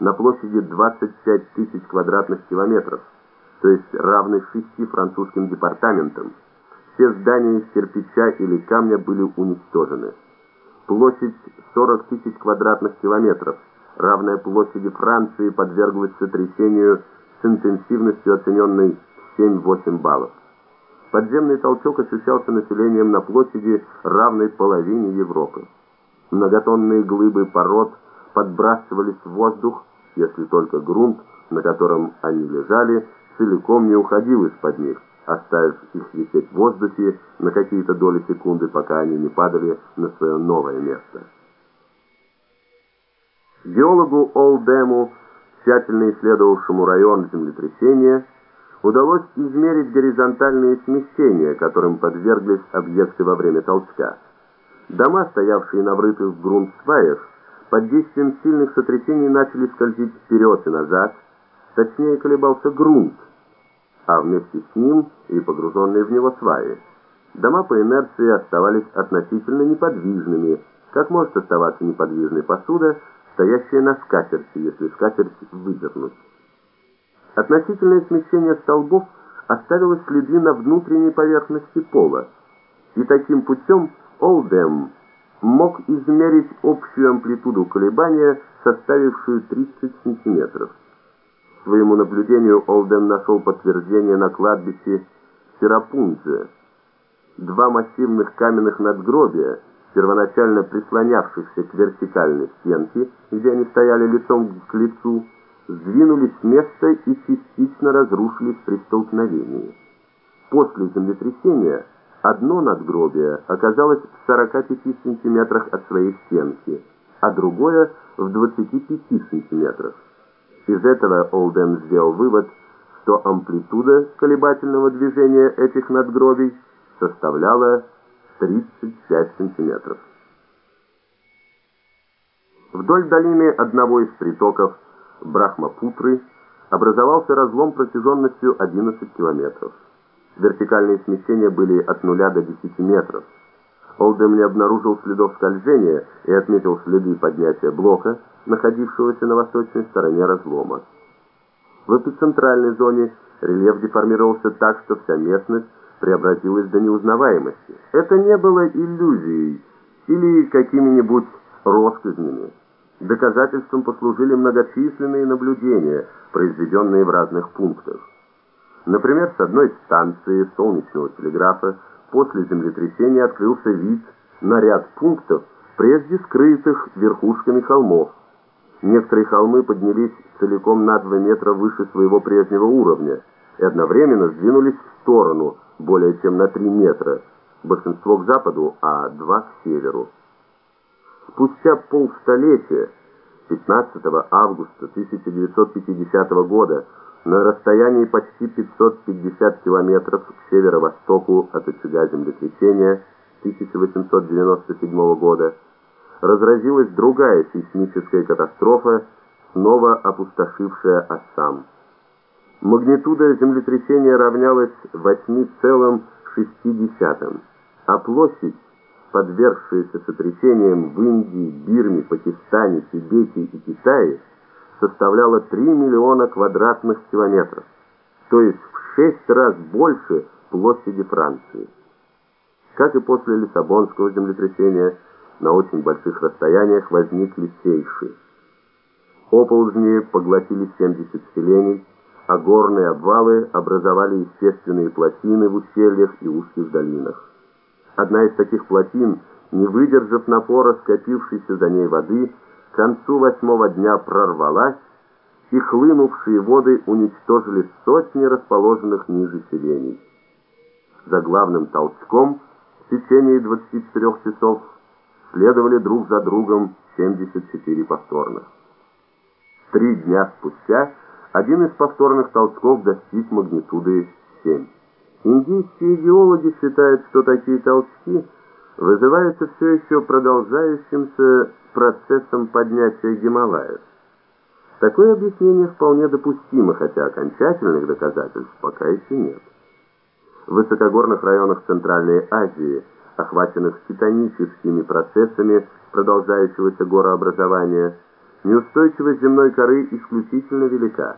на площади 25 тысяч квадратных километров, то есть равных шести французским департаментам. Все здания из кирпича или камня были уничтожены. Площадь 40 тысяч квадратных километров, равная площади Франции, подверглась сотрясению с интенсивностью оцененной 7-8 баллов. Подземный толчок ощущался населением на площади, равной половине Европы. Многотонные глыбы пород подбрасывались в воздух, если только грунт, на котором они лежали, целиком не уходил из-под них, оставив их висеть в воздухе на какие-то доли секунды, пока они не падали на свое новое место. Геологу Олдему, тщательно исследовавшему район землетрясения, удалось измерить горизонтальные смещения, которым подверглись объекты во время толчка. Дома, стоявшие на врытых в грунт сваях, под действием сильных сотрясений начали скользить вперед и назад, точнее колебался грунт, а вместе с ним и погруженные в него сваи. Дома по инерции оставались относительно неподвижными, как может оставаться неподвижной посуда, стоящая на скатерти, если скатерть выдернуть. Относительное смещение столбов оставило следы на внутренней поверхности пола, и таким путем Олдем мог измерить общую амплитуду колебания, составившую 30 сантиметров. Своему наблюдению Олдем нашел подтверждение на кладбище Серапунзе. Два массивных каменных надгробия, первоначально прислонявшихся к вертикальной стенке, где они стояли лицом к лицу, сдвинулись с места и частично разрушились при столкновении. После землетрясения одно надгробие оказалось в 45 сантиметрах от своей стенки, а другое в 25 сантиметрах. Из этого Олден сделал вывод, что амплитуда колебательного движения этих надгробий составляла 35 сантиметров. Вдоль долины одного из притоков Брахмапутры образовался разлом протяженностью 11 километров. Вертикальные смещения были от 0 до 10 метров. Олдем не обнаружил следов скольжения и отметил следы поднятия блока, находившегося на восточной стороне разлома. В эпицентральной зоне рельеф деформировался так, что вся местность преобразилась до неузнаваемости. Это не было иллюзией или какими-нибудь россказнями. Доказательством послужили многочисленные наблюдения, произведенные в разных пунктах. Например, с одной станции солнечного телеграфа после землетрясения открылся вид на ряд пунктов, прежде скрытых верхушками холмов. Некоторые холмы поднялись целиком на 2 метра выше своего прежнего уровня и одновременно сдвинулись в сторону более чем на 3 метра, большинство к западу, а два к северу. Спустя полстолетия, 15 августа 1950 года, на расстоянии почти 550 километров к северо-востоку от очага землетрясения 1897 года, разразилась другая сейсмическая катастрофа, снова опустошившая Ассам. Магнитуда землетрясения равнялась 8,6, а площадь подвергшиеся сотрясениям в Индии, Бирме, Пакистане, Тибете и Китае, составляла 3 миллиона квадратных километров, то есть в 6 раз больше площади Франции. Как и после Лиссабонского землетрясения, на очень больших расстояниях возникли сейши. Оползни поглотили 70 селений, а горные обвалы образовали естественные плотины в ущельях и узких долинах. Одна из таких плотин, не выдержав напора скопившейся за ней воды, к концу восьмого дня прорвалась, и хлынувшие воды уничтожили сотни расположенных ниже селений. За главным толчком в течение 24 часов следовали друг за другом 74 повторных. Три дня спустя один из повторных толчков достиг магнитуды 7. Индийские геологи считают, что такие толчки вызываются все еще продолжающимся процессом поднятия Гималаев. Такое объяснение вполне допустимо, хотя окончательных доказательств пока еще нет. В высокогорных районах Центральной Азии, охваченных титаническими процессами продолжающегося горообразования, Неустойчивость земной коры исключительно велика.